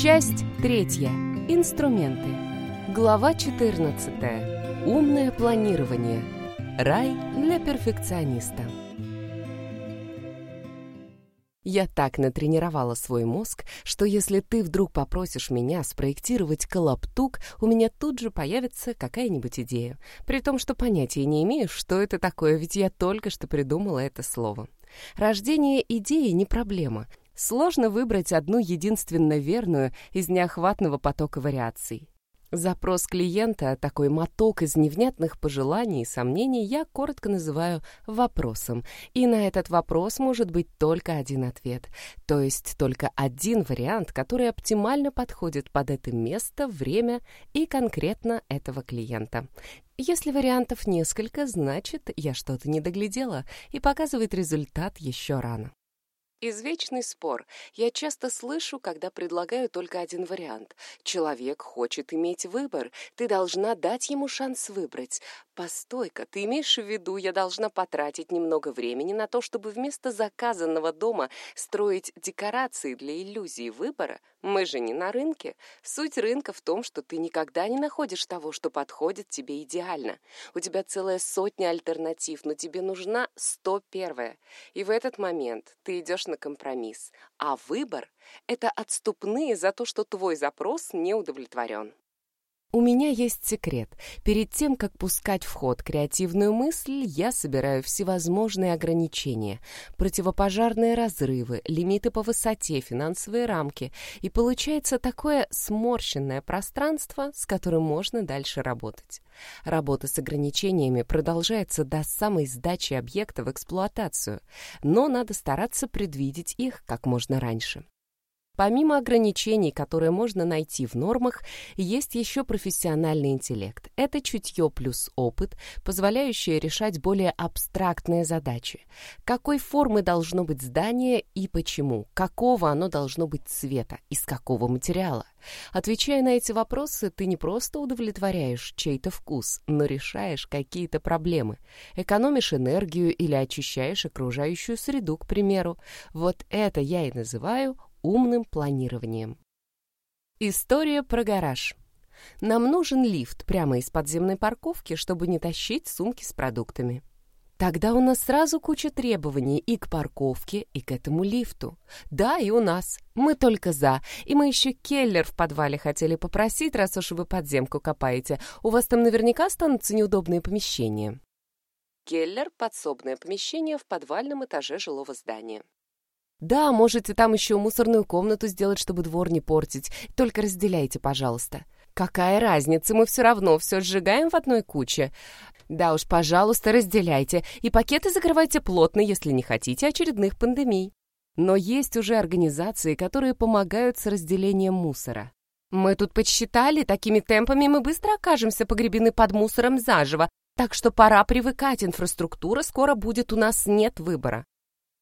Часть третья. Инструменты. Глава 14. Умное планирование. Рай для перфекциониста. Я так натренировала свой мозг, что если ты вдруг попросишь меня спроектировать колобтук, у меня тут же появится какая-нибудь идея. При том, что понятия не имею, что это такое, ведь я только что придумала это слово. Рождение идеи не проблема. Сложно выбрать одну единственно верную из неохватного потока вариаций. Запрос клиента, такой моток из невнятных пожеланий и сомнений, я коротко называю вопросом. И на этот вопрос может быть только один ответ, то есть только один вариант, который оптимально подходит под это место, время и конкретно этого клиента. Если вариантов несколько, значит, я что-то не доглядела, и показывает результат еще рано. Извечный спор. Я часто слышу, когда предлагаю только один вариант. Человек хочет иметь выбор. Ты должна дать ему шанс выбрать. Постой-ка, ты имеешь в виду, я должна потратить немного времени на то, чтобы вместо заказанного дома строить декорации для иллюзии выбора? Мы же не на рынке. Суть рынка в том, что ты никогда не находишь того, что подходит тебе идеально. У тебя целая сотня альтернатив, но тебе нужна 101. И в этот момент ты идешь на компромисс. А выбор — это отступные за то, что твой запрос не удовлетворен. У меня есть секрет. Перед тем, как пускать в ход креативную мысль, я собираю всевозможные ограничения, противопожарные разрывы, лимиты по высоте, финансовые рамки, и получается такое сморщенное пространство, с которым можно дальше работать. Работа с ограничениями продолжается до самой сдачи объекта в эксплуатацию, но надо стараться предвидеть их как можно раньше. Помимо ограничений, которые можно найти в нормах, есть еще профессиональный интеллект. Это чутье плюс опыт, позволяющее решать более абстрактные задачи. Какой формы должно быть здание и почему? Какого оно должно быть цвета? Из какого материала? Отвечая на эти вопросы, ты не просто удовлетворяешь чей-то вкус, но решаешь какие-то проблемы. Экономишь энергию или очищаешь окружающую среду, к примеру. Вот это я и называю умным планированием. История про гараж. Нам нужен лифт прямо из подземной парковки, чтобы не тащить сумки с продуктами. Тогда у нас сразу куча требований и к парковке, и к этому лифту. Да, и у нас. Мы только за. И мы еще келлер в подвале хотели попросить, раз уж вы подземку копаете. У вас там наверняка останутся неудобные помещения. Келлер — подсобное помещение в подвальном этаже жилого здания. Да, можете там еще мусорную комнату сделать, чтобы двор не портить. Только разделяйте, пожалуйста. Какая разница, мы все равно все сжигаем в одной куче. Да уж, пожалуйста, разделяйте. И пакеты закрывайте плотно, если не хотите очередных пандемий. Но есть уже организации, которые помогают с разделением мусора. Мы тут подсчитали, такими темпами мы быстро окажемся погребены под мусором заживо, так что пора привыкать, инфраструктура скоро будет, у нас нет выбора.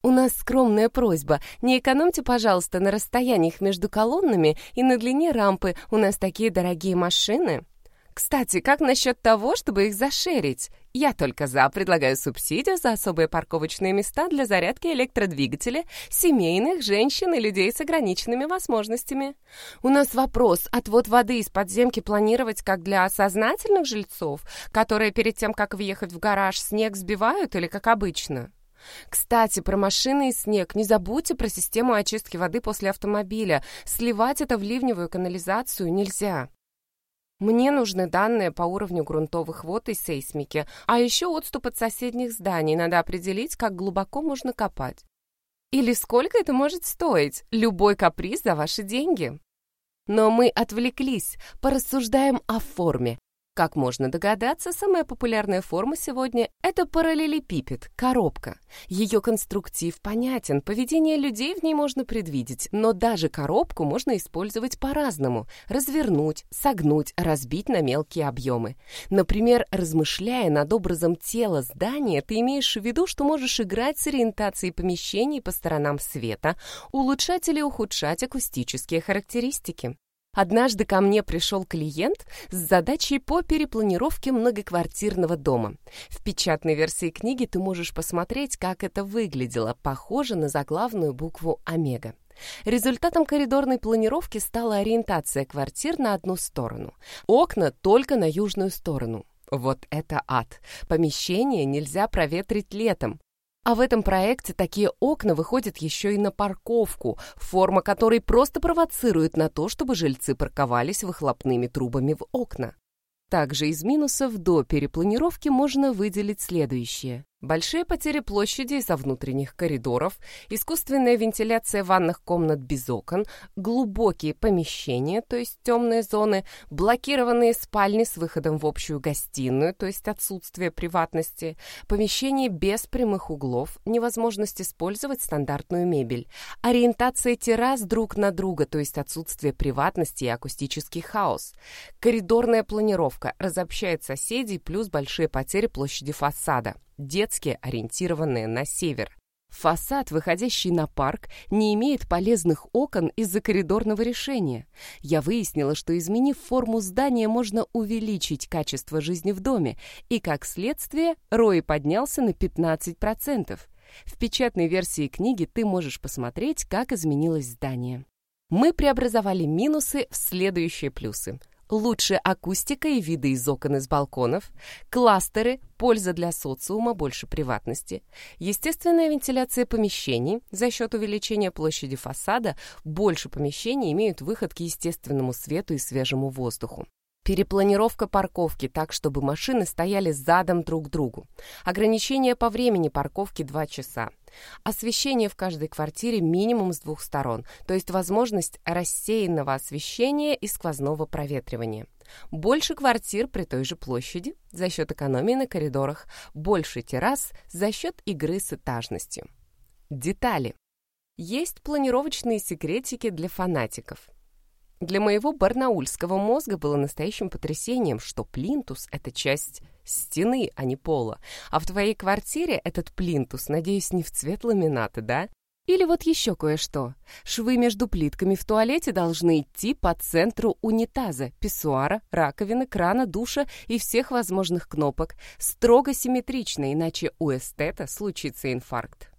У нас скромная просьба. Не экономьте, пожалуйста, на расстояниях между колоннами и на длине рампы. У нас такие дорогие машины. Кстати, как насчет того, чтобы их зашерить? Я только за. Предлагаю субсидию за особые парковочные места для зарядки электродвигателя семейных, женщин и людей с ограниченными возможностями. У нас вопрос, отвод воды из подземки планировать как для сознательных жильцов, которые перед тем, как въехать в гараж, снег сбивают или как обычно? Кстати, про машины и снег. Не забудьте про систему очистки воды после автомобиля. Сливать это в ливневую канализацию нельзя. Мне нужны данные по уровню грунтовых вод и сейсмики, а еще отступ от соседних зданий. Надо определить, как глубоко можно копать. Или сколько это может стоить? Любой каприз за ваши деньги. Но мы отвлеклись, порассуждаем о форме. Как можно догадаться, самая популярная форма сегодня — это параллелепипед, коробка. Ее конструктив понятен, поведение людей в ней можно предвидеть, но даже коробку можно использовать по-разному — развернуть, согнуть, разбить на мелкие объемы. Например, размышляя над образом тела здания, ты имеешь в виду, что можешь играть с ориентацией помещений по сторонам света, улучшать или ухудшать акустические характеристики. Однажды ко мне пришел клиент с задачей по перепланировке многоквартирного дома. В печатной версии книги ты можешь посмотреть, как это выглядело, похоже на заглавную букву «Омега». Результатом коридорной планировки стала ориентация квартир на одну сторону. Окна только на южную сторону. Вот это ад. Помещение нельзя проветрить летом. А в этом проекте такие окна выходят еще и на парковку, форма которой просто провоцирует на то, чтобы жильцы парковались выхлопными трубами в окна. Также из минусов до перепланировки можно выделить следующее. Большие потери площади из-за внутренних коридоров, искусственная вентиляция ванных комнат без окон, глубокие помещения, то есть темные зоны, блокированные спальни с выходом в общую гостиную, то есть отсутствие приватности, помещения без прямых углов, невозможность использовать стандартную мебель, ориентация террас друг на друга, то есть отсутствие приватности и акустический хаос, коридорная планировка разобщает соседей плюс большие потери площади фасада детские, ориентированные на север. Фасад, выходящий на парк, не имеет полезных окон из-за коридорного решения. Я выяснила, что изменив форму здания, можно увеличить качество жизни в доме, и, как следствие, ROI поднялся на 15%. В печатной версии книги ты можешь посмотреть, как изменилось здание. Мы преобразовали минусы в следующие плюсы – лучше акустика и виды из окон из балконов, кластеры, польза для социума, больше приватности, естественная вентиляция помещений за счет увеличения площади фасада, больше помещений имеют выход к естественному свету и свежему воздуху. Перепланировка парковки так, чтобы машины стояли задом друг к другу. Ограничение по времени парковки 2 часа. Освещение в каждой квартире минимум с двух сторон, то есть возможность рассеянного освещения и сквозного проветривания. Больше квартир при той же площади за счет экономии на коридорах, больше террас за счет игры с этажностью. Детали. Есть планировочные секретики для фанатиков. Для моего барнаульского мозга было настоящим потрясением, что плинтус — это часть стены, а не пола. А в твоей квартире этот плинтус, надеюсь, не в цвет ламината, да? Или вот еще кое-что. Швы между плитками в туалете должны идти по центру унитаза, писсуара, раковины, крана, душа и всех возможных кнопок. Строго симметрично, иначе у эстета случится инфаркт.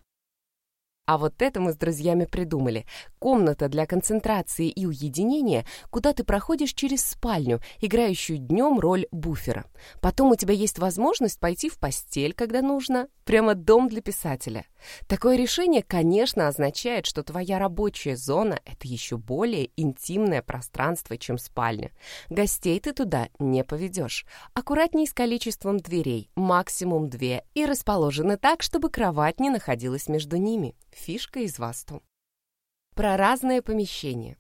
А вот это мы с друзьями придумали. Комната для концентрации и уединения, куда ты проходишь через спальню, играющую днем роль буфера. Потом у тебя есть возможность пойти в постель, когда нужно. Прямо дом для писателя. Такое решение, конечно, означает, что твоя рабочая зона — это еще более интимное пространство, чем спальня. Гостей ты туда не поведешь. Аккуратней с количеством дверей, максимум две, и расположены так, чтобы кровать не находилась между ними. Фишка из васту. Про разные помещения.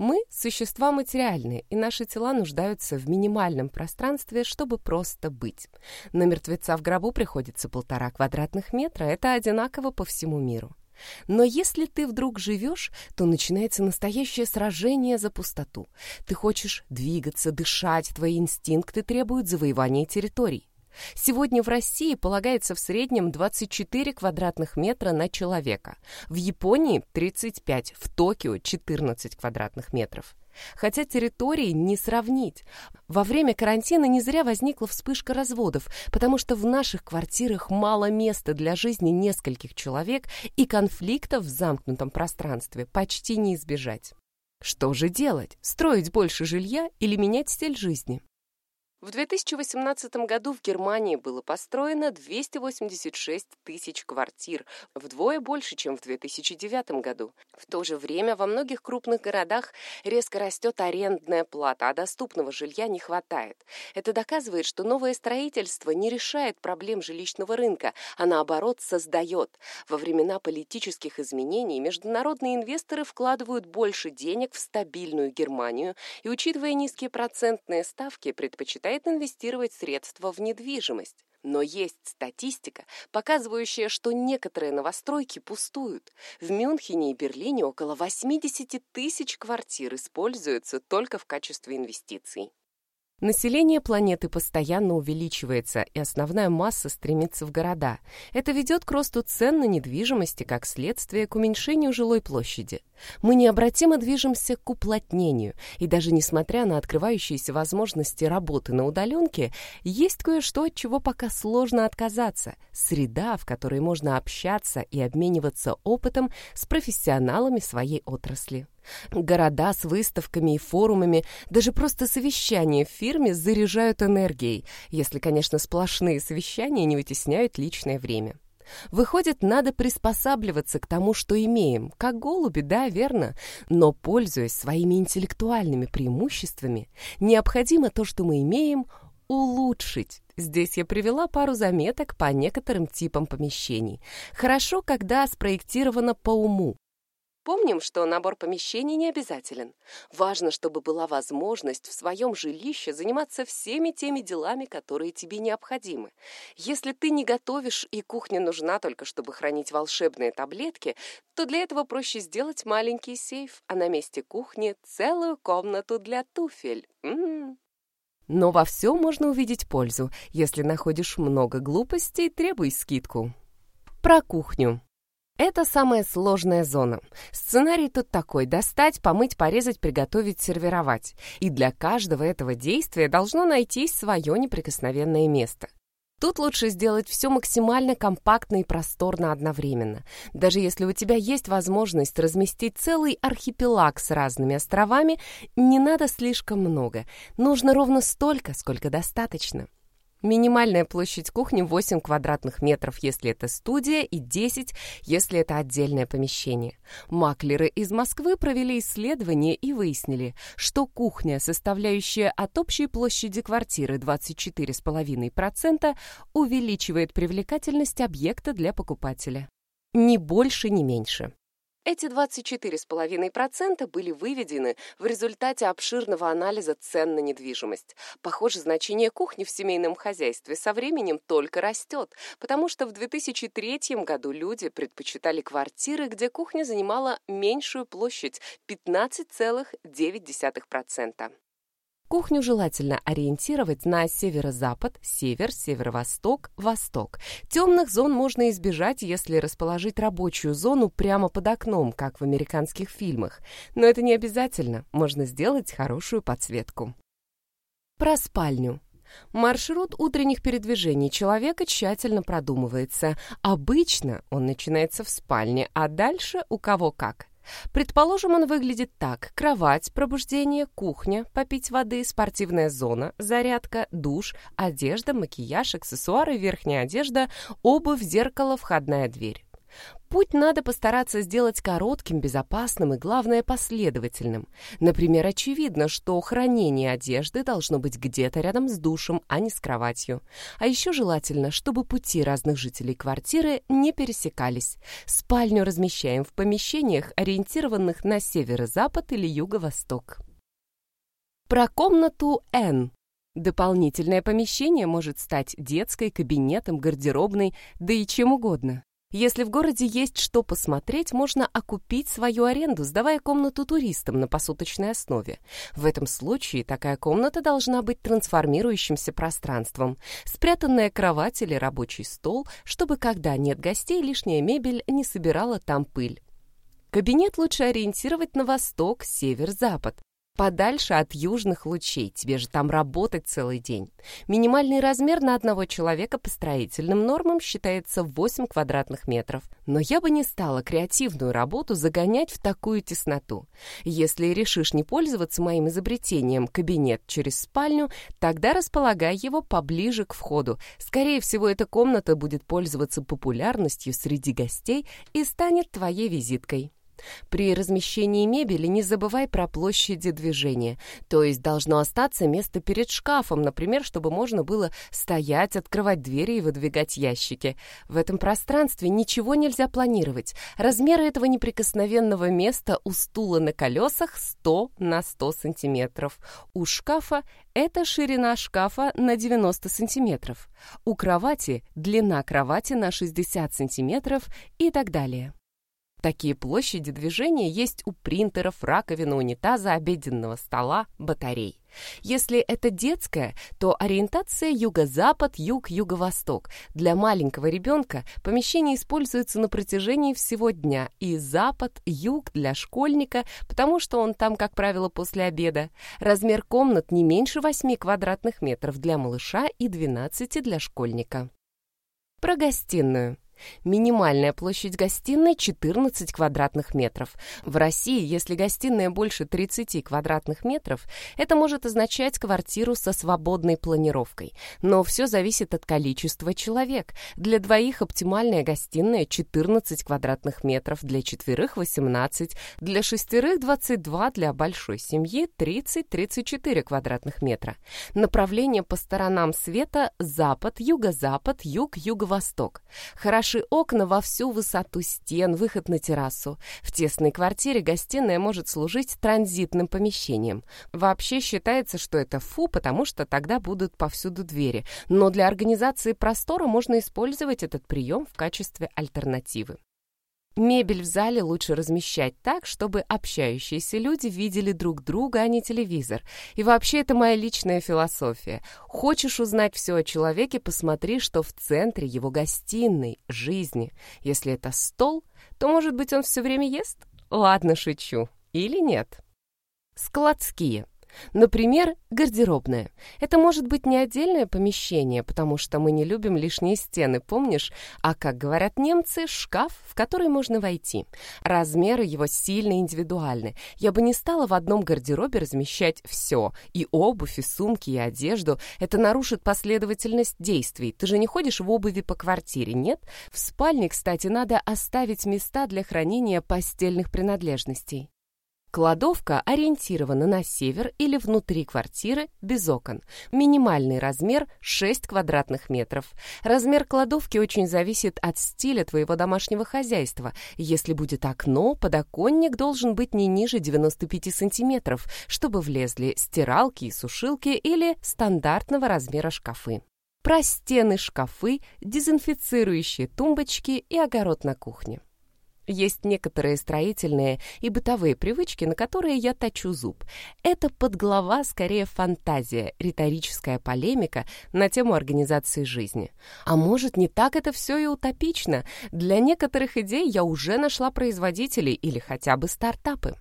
Мы — существа материальные, и наши тела нуждаются в минимальном пространстве, чтобы просто быть. На мертвеца в гробу приходится полтора квадратных метра, это одинаково по всему миру. Но если ты вдруг живешь, то начинается настоящее сражение за пустоту. Ты хочешь двигаться, дышать, твои инстинкты требуют завоевания территорий. Сегодня в России полагается в среднем 24 квадратных метра на человека, в Японии 35, в Токио 14 квадратных метров. Хотя территории не сравнить. Во время карантина не зря возникла вспышка разводов, потому что в наших квартирах мало места для жизни нескольких человек и конфликтов в замкнутом пространстве почти не избежать. Что же делать? Строить больше жилья или менять стиль жизни? В 2018 году в Германии было построено 286 тысяч квартир, вдвое больше, чем в 2009 году. В то же время во многих крупных городах резко растет арендная плата, а доступного жилья не хватает. Это доказывает, что новое строительство не решает проблем жилищного рынка, а наоборот создает. Во времена политических изменений международные инвесторы вкладывают больше денег в стабильную Германию и, учитывая низкие процентные ставки, предпочитают предпочитает инвестировать средства в недвижимость. Но есть статистика, показывающая, что некоторые новостройки пустуют. В Мюнхене и Берлине около 80 тысяч квартир используются только в качестве инвестиций. Население планеты постоянно увеличивается, и основная масса стремится в города. Это ведет к росту цен на недвижимости, как следствие к уменьшению жилой площади. Мы необратимо движемся к уплотнению, и даже несмотря на открывающиеся возможности работы на удаленке, есть кое-что, от чего пока сложно отказаться. Среда, в которой можно общаться и обмениваться опытом с профессионалами своей отрасли. Города с выставками и форумами, даже просто совещания в фирме заряжают энергией, если, конечно, сплошные совещания не вытесняют личное время. Выходит, надо приспосабливаться к тому, что имеем, как голуби, да, верно, но, пользуясь своими интеллектуальными преимуществами, необходимо то, что мы имеем, улучшить. Здесь я привела пару заметок по некоторым типам помещений. Хорошо, когда спроектировано по уму, Помним, что набор помещений не обязателен. Важно, чтобы была возможность в своем жилище заниматься всеми теми делами, которые тебе необходимы. Если ты не готовишь и кухня нужна только, чтобы хранить волшебные таблетки, то для этого проще сделать маленький сейф, а на месте кухни целую комнату для туфель. М -м -м. Но во всем можно увидеть пользу. Если находишь много глупостей, требуй скидку. Про кухню. Это самая сложная зона. Сценарий тут такой – достать, помыть, порезать, приготовить, сервировать. И для каждого этого действия должно найтись свое неприкосновенное место. Тут лучше сделать все максимально компактно и просторно одновременно. Даже если у тебя есть возможность разместить целый архипелаг с разными островами, не надо слишком много. Нужно ровно столько, сколько достаточно. Минимальная площадь кухни 8 квадратных метров, если это студия, и 10, если это отдельное помещение. Маклеры из Москвы провели исследование и выяснили, что кухня, составляющая от общей площади квартиры 24,5%, увеличивает привлекательность объекта для покупателя. Ни больше, ни меньше. Эти 24,5% были выведены в результате обширного анализа цен на недвижимость. Похоже, значение кухни в семейном хозяйстве со временем только растет, потому что в 2003 году люди предпочитали квартиры, где кухня занимала меньшую площадь – 15,9%. Кухню желательно ориентировать на северо-запад, север, северо-восток, восток. Темных зон можно избежать, если расположить рабочую зону прямо под окном, как в американских фильмах. Но это не обязательно, можно сделать хорошую подсветку. Про спальню. Маршрут утренних передвижений человека тщательно продумывается. Обычно он начинается в спальне, а дальше у кого как. Предположим, он выглядит так. Кровать, пробуждение, кухня, попить воды, спортивная зона, зарядка, душ, одежда, макияж, аксессуары, верхняя одежда, обувь, зеркало, входная дверь. Путь надо постараться сделать коротким, безопасным и, главное, последовательным. Например, очевидно, что хранение одежды должно быть где-то рядом с душем, а не с кроватью. А еще желательно, чтобы пути разных жителей квартиры не пересекались. Спальню размещаем в помещениях, ориентированных на северо-запад или юго-восток. Про комнату N. Дополнительное помещение может стать детской, кабинетом, гардеробной, да и чем угодно. Если в городе есть что посмотреть, можно окупить свою аренду, сдавая комнату туристам на посуточной основе. В этом случае такая комната должна быть трансформирующимся пространством. Спрятанная кровать или рабочий стол, чтобы, когда нет гостей, лишняя мебель не собирала там пыль. Кабинет лучше ориентировать на восток, север, запад подальше от южных лучей, тебе же там работать целый день. Минимальный размер на одного человека по строительным нормам считается 8 квадратных метров. Но я бы не стала креативную работу загонять в такую тесноту. Если решишь не пользоваться моим изобретением кабинет через спальню, тогда располагай его поближе к входу. Скорее всего, эта комната будет пользоваться популярностью среди гостей и станет твоей визиткой. При размещении мебели не забывай про площади движения, то есть должно остаться место перед шкафом, например, чтобы можно было стоять, открывать двери и выдвигать ящики. В этом пространстве ничего нельзя планировать. Размеры этого неприкосновенного места у стула на колесах 100 на 100 сантиметров. У шкафа это ширина шкафа на 90 сантиметров. У кровати длина кровати на 60 сантиметров и так далее. Такие площади движения есть у принтеров, раковины, унитаза, обеденного стола, батарей. Если это детская, то ориентация юго-запад, юг, юго-восток. Для маленького ребенка помещение используется на протяжении всего дня, и запад, юг для школьника, потому что он там, как правило, после обеда. Размер комнат не меньше 8 квадратных метров для малыша и 12 для школьника. Про гостиную. Минимальная площадь гостиной 14 квадратных метров. В России, если гостиная больше 30 квадратных метров, это может означать квартиру со свободной планировкой. Но все зависит от количества человек. Для двоих оптимальная гостиная 14 квадратных метров, для четверых 18, для шестерых 22, для большой семьи 30-34 квадратных метра. Направление по сторонам света – запад, юго-запад, юг, юго-восток. Хорошо Наши окна во всю высоту стен, выход на террасу. В тесной квартире гостиная может служить транзитным помещением. Вообще считается, что это фу, потому что тогда будут повсюду двери. Но для организации простора можно использовать этот прием в качестве альтернативы. Мебель в зале лучше размещать так, чтобы общающиеся люди видели друг друга, а не телевизор. И вообще это моя личная философия. Хочешь узнать все о человеке, посмотри, что в центре его гостиной, жизни. Если это стол, то, может быть, он все время ест? Ладно, шучу. Или нет? Складские. Например, гардеробная. Это может быть не отдельное помещение, потому что мы не любим лишние стены, помнишь? А, как говорят немцы, шкаф, в который можно войти. Размеры его сильно индивидуальны. Я бы не стала в одном гардеробе размещать все. И обувь, и сумки, и одежду. Это нарушит последовательность действий. Ты же не ходишь в обуви по квартире, нет? В спальне, кстати, надо оставить места для хранения постельных принадлежностей. Кладовка ориентирована на север или внутри квартиры без окон. Минимальный размер 6 квадратных метров. Размер кладовки очень зависит от стиля твоего домашнего хозяйства. Если будет окно, подоконник должен быть не ниже 95 сантиметров, чтобы влезли стиралки и сушилки или стандартного размера шкафы. Про стены, шкафы, дезинфицирующие тумбочки и огород на кухне. Есть некоторые строительные и бытовые привычки, на которые я точу зуб. Это подглава скорее фантазия, риторическая полемика на тему организации жизни. А может, не так это все и утопично? Для некоторых идей я уже нашла производителей или хотя бы стартапы.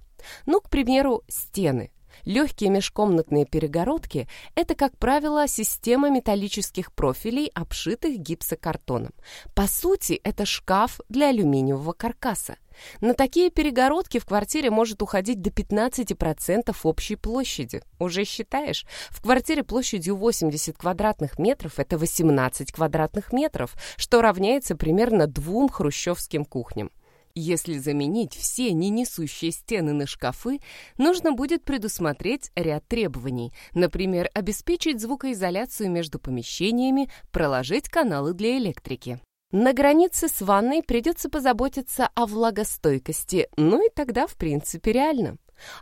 Ну, к примеру, стены. Легкие межкомнатные перегородки – это, как правило, система металлических профилей, обшитых гипсокартоном. По сути, это шкаф для алюминиевого каркаса. На такие перегородки в квартире может уходить до 15% общей площади. Уже считаешь? В квартире площадью 80 квадратных метров это 18 квадратных метров, что равняется примерно двум хрущевским кухням. Если заменить все ненесущие стены на шкафы, нужно будет предусмотреть ряд требований. Например, обеспечить звукоизоляцию между помещениями, проложить каналы для электрики. На границе с ванной придется позаботиться о влагостойкости, ну и тогда, в принципе, реально.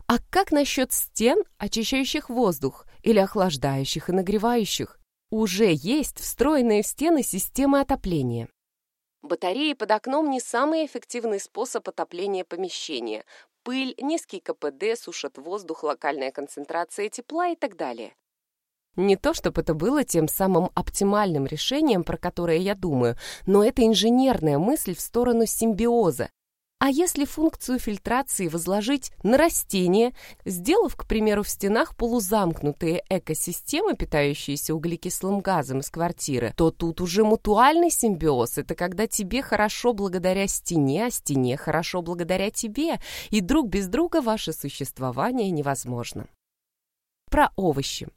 А как насчет стен, очищающих воздух или охлаждающих и нагревающих? Уже есть встроенные в стены системы отопления. Батареи под окном не самый эффективный способ отопления помещения. Пыль, низкий КПД сушат воздух, локальная концентрация тепла и так далее. Не то, чтобы это было тем самым оптимальным решением, про которое я думаю, но это инженерная мысль в сторону симбиоза, а если функцию фильтрации возложить на растения, сделав, к примеру, в стенах полузамкнутые экосистемы, питающиеся углекислым газом из квартиры, то тут уже мутуальный симбиоз. Это когда тебе хорошо благодаря стене, а стене хорошо благодаря тебе, и друг без друга ваше существование невозможно. Про овощи.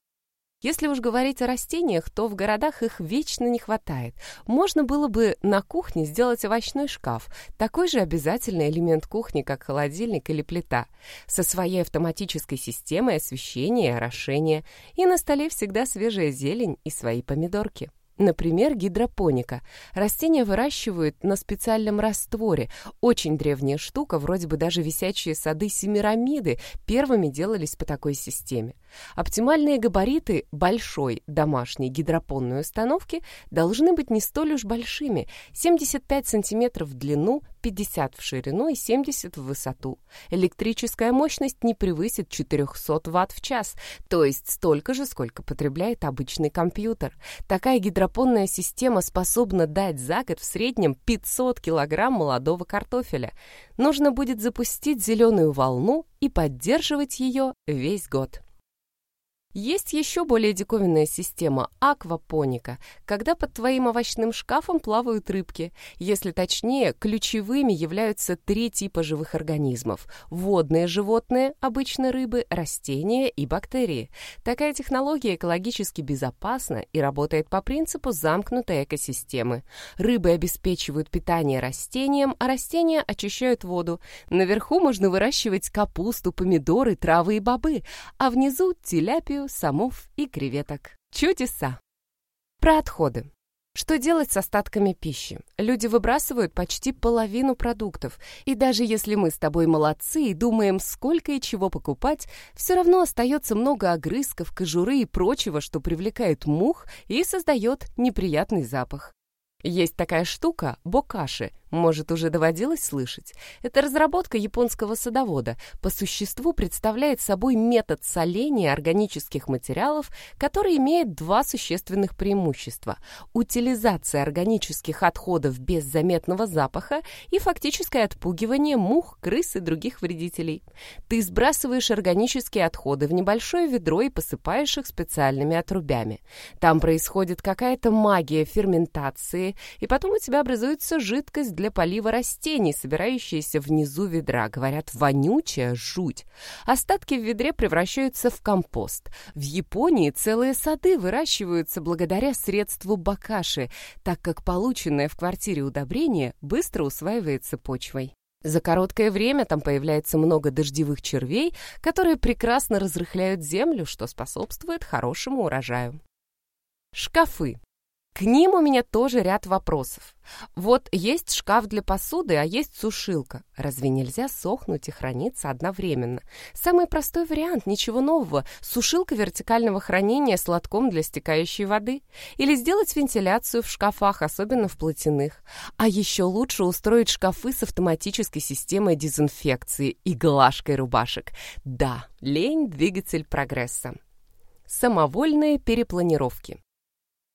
Если уж говорить о растениях, то в городах их вечно не хватает. Можно было бы на кухне сделать овощной шкаф, такой же обязательный элемент кухни, как холодильник или плита, со своей автоматической системой освещения и орошения, и на столе всегда свежая зелень и свои помидорки. Например, гидропоника. Растения выращивают на специальном растворе. Очень древняя штука, вроде бы даже висячие сады Семирамиды первыми делались по такой системе. Оптимальные габариты большой домашней гидропонной установки должны быть не столь уж большими – 75 см в длину, 50 в ширину и 70 в высоту. Электрическая мощность не превысит 400 Вт в час, то есть столько же, сколько потребляет обычный компьютер. Такая гидропонная система способна дать за год в среднем 500 килограмм молодого картофеля. Нужно будет запустить зеленую волну и поддерживать ее весь год. Есть еще более диковинная система – аквапоника, когда под твоим овощным шкафом плавают рыбки. Если точнее, ключевыми являются три типа живых организмов – водные животные, обычно рыбы, растения и бактерии. Такая технология экологически безопасна и работает по принципу замкнутой экосистемы. Рыбы обеспечивают питание растениям, а растения очищают воду. Наверху можно выращивать капусту, помидоры, травы и бобы, а внизу – теляпию, самов и креветок. Чудеса! Про отходы. Что делать с остатками пищи? Люди выбрасывают почти половину продуктов, и даже если мы с тобой молодцы и думаем, сколько и чего покупать, все равно остается много огрызков, кожуры и прочего, что привлекает мух и создает неприятный запах. Есть такая штука — бокаши, может, уже доводилось слышать? Это разработка японского садовода. По существу представляет собой метод соления органических материалов, который имеет два существенных преимущества. Утилизация органических отходов без заметного запаха и фактическое отпугивание мух, крыс и других вредителей. Ты сбрасываешь органические отходы в небольшое ведро и посыпаешь их специальными отрубями. Там происходит какая-то магия ферментации, и потом у тебя образуется жидкость для полива растений, собирающиеся внизу ведра. Говорят, вонючая жуть. Остатки в ведре превращаются в компост. В Японии целые сады выращиваются благодаря средству бакаши, так как полученное в квартире удобрение быстро усваивается почвой. За короткое время там появляется много дождевых червей, которые прекрасно разрыхляют землю, что способствует хорошему урожаю. Шкафы. К ним у меня тоже ряд вопросов. Вот есть шкаф для посуды, а есть сушилка. Разве нельзя сохнуть и храниться одновременно? Самый простой вариант, ничего нового. Сушилка вертикального хранения с лотком для стекающей воды. Или сделать вентиляцию в шкафах, особенно в платяных. А еще лучше устроить шкафы с автоматической системой дезинфекции и глажкой рубашек. Да, лень – двигатель прогресса. Самовольные перепланировки.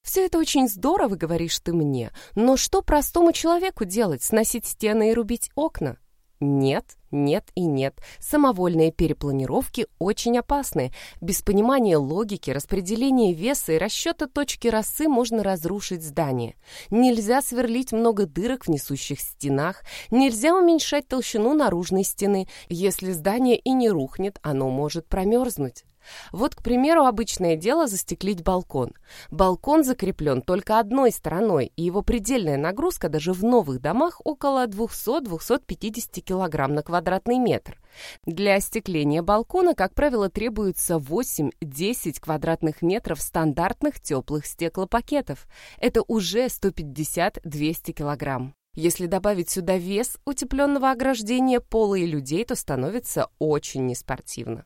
«Все это очень здорово, говоришь ты мне, но что простому человеку делать, сносить стены и рубить окна?» Нет, нет и нет. Самовольные перепланировки очень опасны. Без понимания логики, распределения веса и расчета точки росы можно разрушить здание. Нельзя сверлить много дырок в несущих стенах, нельзя уменьшать толщину наружной стены. Если здание и не рухнет, оно может промерзнуть. Вот, к примеру, обычное дело застеклить балкон. Балкон закреплен только одной стороной, и его предельная нагрузка даже в новых домах около 200-250 кг на квадратный метр. Для остекления балкона, как правило, требуется 8-10 квадратных метров стандартных теплых стеклопакетов. Это уже 150-200 килограмм. Если добавить сюда вес утепленного ограждения пола и людей, то становится очень неспортивно.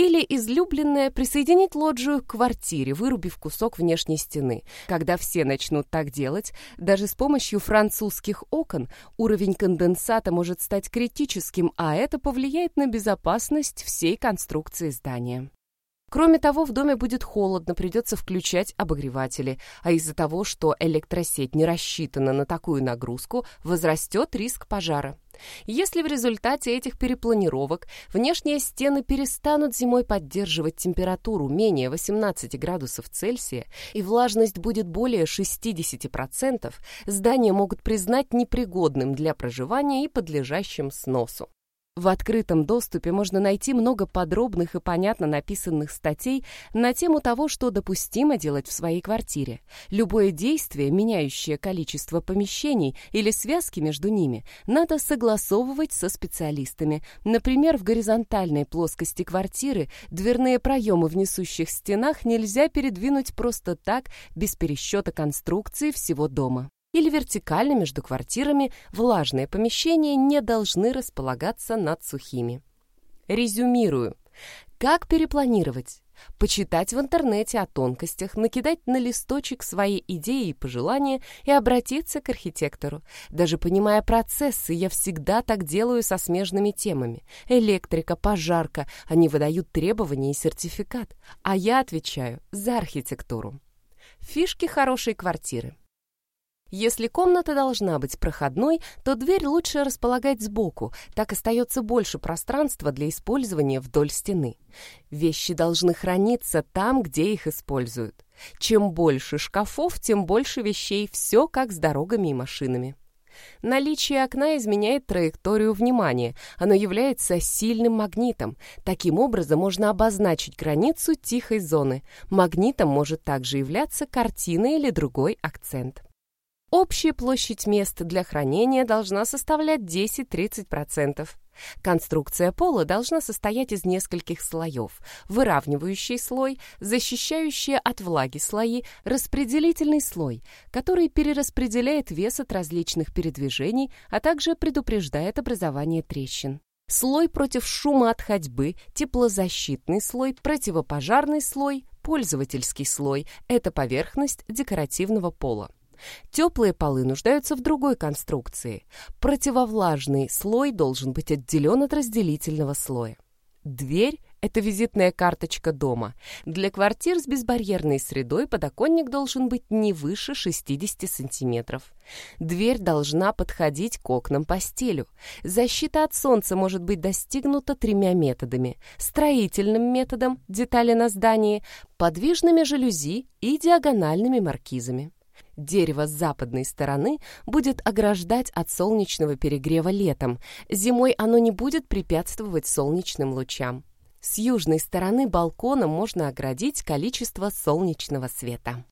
Или излюбленное присоединить лоджию к квартире, вырубив кусок внешней стены. Когда все начнут так делать, даже с помощью французских окон уровень конденсата может стать критическим, а это повлияет на безопасность всей конструкции здания. Кроме того, в доме будет холодно, придется включать обогреватели, а из-за того, что электросеть не рассчитана на такую нагрузку, возрастет риск пожара. Если в результате этих перепланировок внешние стены перестанут зимой поддерживать температуру менее 18 градусов Цельсия и влажность будет более 60%, здания могут признать непригодным для проживания и подлежащим сносу. В открытом доступе можно найти много подробных и понятно написанных статей на тему того, что допустимо делать в своей квартире. Любое действие, меняющее количество помещений или связки между ними, надо согласовывать со специалистами. Например, в горизонтальной плоскости квартиры дверные проемы в несущих стенах нельзя передвинуть просто так, без пересчета конструкции всего дома или вертикально между квартирами влажные помещения не должны располагаться над сухими. Резюмирую. Как перепланировать? почитать в интернете о тонкостях, накидать на листочек свои идеи и пожелания и обратиться к архитектору. Даже понимая процессы, я всегда так делаю со смежными темами. Электрика, пожарка, они выдают требования и сертификат, а я отвечаю за архитектуру. Фишки хорошей квартиры. Если комната должна быть проходной, то дверь лучше располагать сбоку, так остается больше пространства для использования вдоль стены. Вещи должны храниться там, где их используют. Чем больше шкафов, тем больше вещей, все как с дорогами и машинами. Наличие окна изменяет траекторию внимания. Оно является сильным магнитом. Таким образом можно обозначить границу тихой зоны. Магнитом может также являться картина или другой акцент. Общая площадь мест для хранения должна составлять 10-30%. Конструкция пола должна состоять из нескольких слоев. Выравнивающий слой, защищающий от влаги слои, распределительный слой, который перераспределяет вес от различных передвижений, а также предупреждает образование трещин. Слой против шума от ходьбы, теплозащитный слой, противопожарный слой, пользовательский слой – это поверхность декоративного пола. Теплые полы нуждаются в другой конструкции. Противовлажный слой должен быть отделен от разделительного слоя. Дверь – это визитная карточка дома. Для квартир с безбарьерной средой подоконник должен быть не выше 60 сантиметров. Дверь должна подходить к окнам по стилю. Защита от солнца может быть достигнута тремя методами. Строительным методом – детали на здании, подвижными жалюзи и диагональными маркизами. Дерево с западной стороны будет ограждать от солнечного перегрева летом. Зимой оно не будет препятствовать солнечным лучам. С южной стороны балкона можно оградить количество солнечного света.